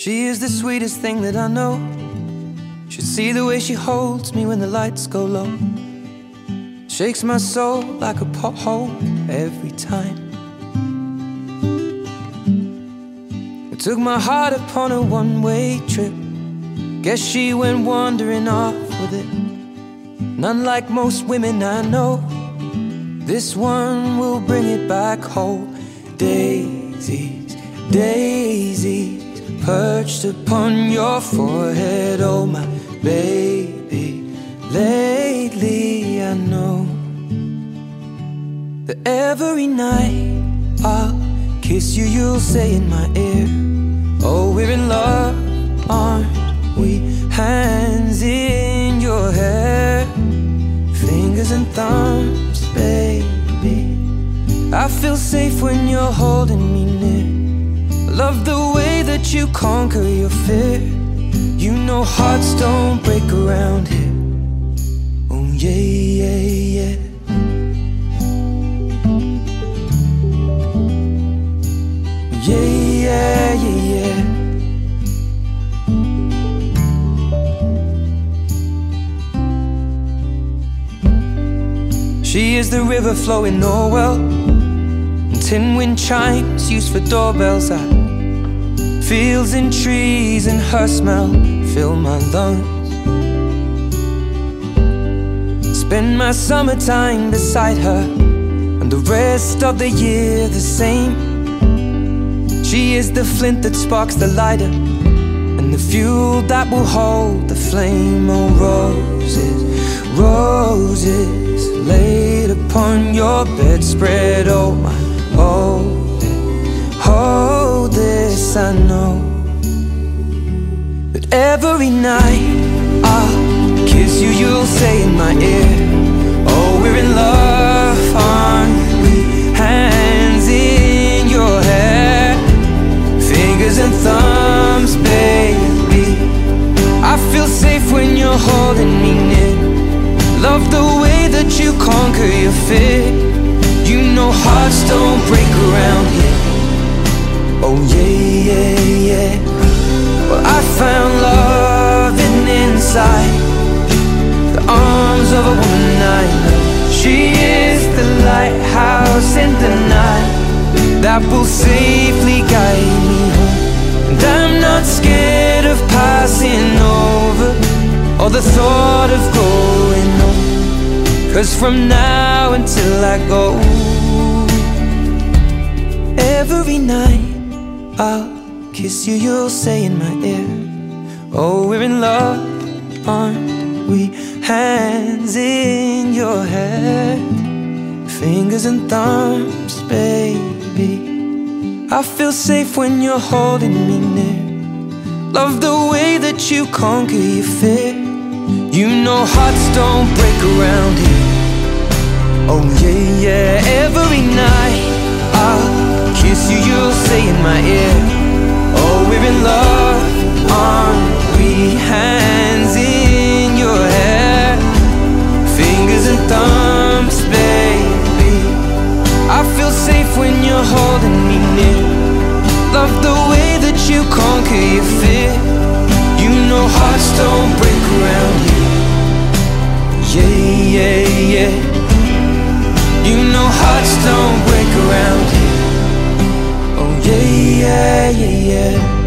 She is the sweetest thing that I know. Should see the way she holds me when the lights go low. Shakes my soul like a pothole every time. Took my heart upon a one way trip. Guess she went wandering off with it. None like most women I know. This one will bring it back home. Daisies, daisies perched upon your forehead. Oh, my baby. Lately, I know that every night I'll kiss you, you'll say in my ear, Oh, we're in love, aren't we? Hands in your hair, fingers and thumbs, baby. I feel safe when you're holding me near. Love the way that you conquer your fear. You know hearts don't break around here. Oh, yeah, yeah, yeah. Yeah, yeah, yeah, yeah. She is the river flowing oh, Norwell. And tin wind chimes used for doorbells. I fields and trees and her smell fill my lungs. Spend my summertime beside her, and the rest of the year the same. She is the flint that sparks the lighter, and the fuel that will hold the flame. Oh, roses, roses laid upon your bedspread. Oh, my, every night I'll kiss you, you'll say in my ear, Oh, we're in love, aren't we? Hands in your hair, fingers and thumbs, baby. I feel safe when you're holding me near. Love the way that you conquer your fear. You know hearts don't break around here. Inside the arms of a woman I love. She is the lighthouse in the night that will safely guide me home. And I'm not scared of passing over or the thought of going home. Cause from now until I go, every night I'll kiss you, you'll say in my ear, Oh, we're in love, aren't we? Hands in your hair, fingers and thumbs, baby. I feel safe when you're holding me near. Love the way that you conquer your fear. You know hearts don't break around here. Oh yeah, yeah. Every night I'll kiss you, you'll say in my ear. Hearts don't break around here. Oh yeah, yeah, yeah, yeah.